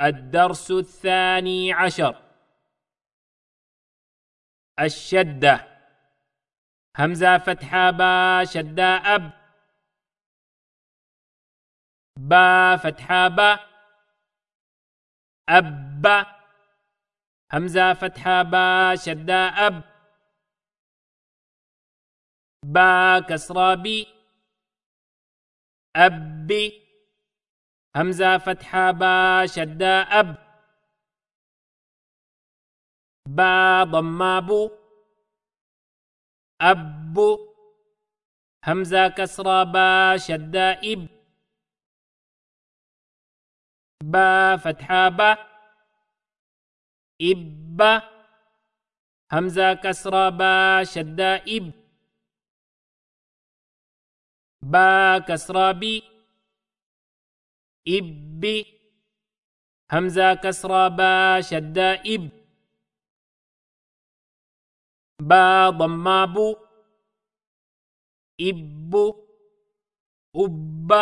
الدرس الثاني عشر. الشدة. همزة فتحة با شدة أب. با فتحة با. أب. همزة فتحة با شدة أب. با كسرة بي. أبي همزة فتحة با شدة أب. با ضمة بو. أب. همزة كسرة با شدة إب. با فتحة با. إب. همزة كسرة با شدة إب. با كسرة بي. إب. همزة كسرة با شدة إب. با ضمة بو. إب. أب.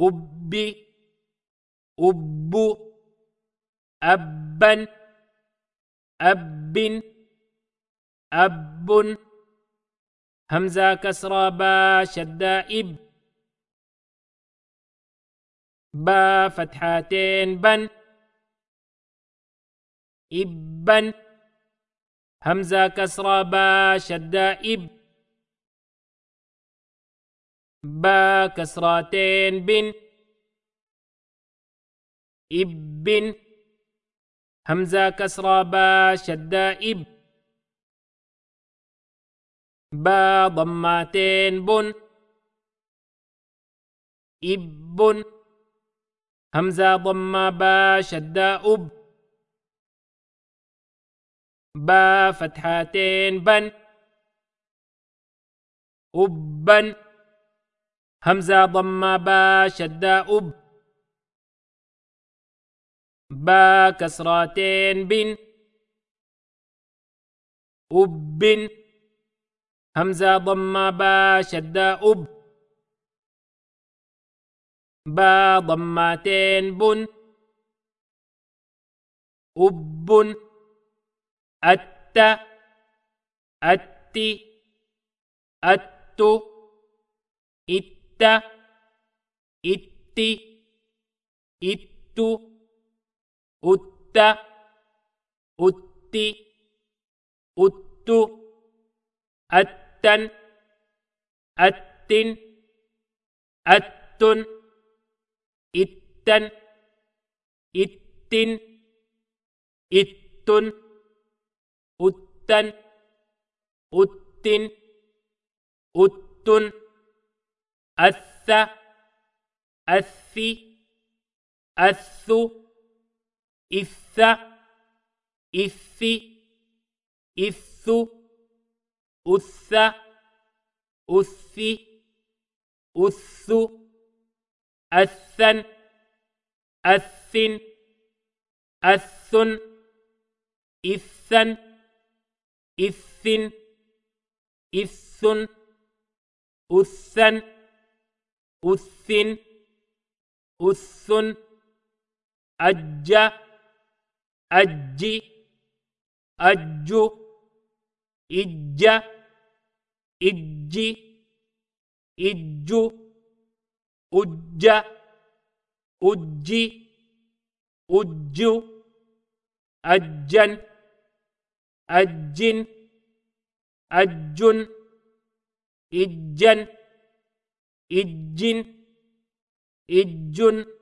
أب. أب. أبا. أب. أب. همزة كسرة با شدة إب. با فتحتين بن إبا همزة كسرة با شدة إب با كسرتين بن إب همزة كسرة با شدة إب با ضمتين بن إب همزة ضمة با شدة أب. با فتحتين بن. أبا. همزة ضمة با شدة أب. با كسرتين بن. أب. همزة ضمة با شدة أب. با ضمتين بن أب أت أت أت إت إت إت أت أت أت أتن أتن أتن. itten ittin ittun uttan uttin uttun أث أث أث إث إث إث أث أث أث الثن الثن الثن الثن الثن الثن الثن الثن الثن أج أج أج إج إج إج أج أج أج أجن أجن أجن إجن إجن إجن.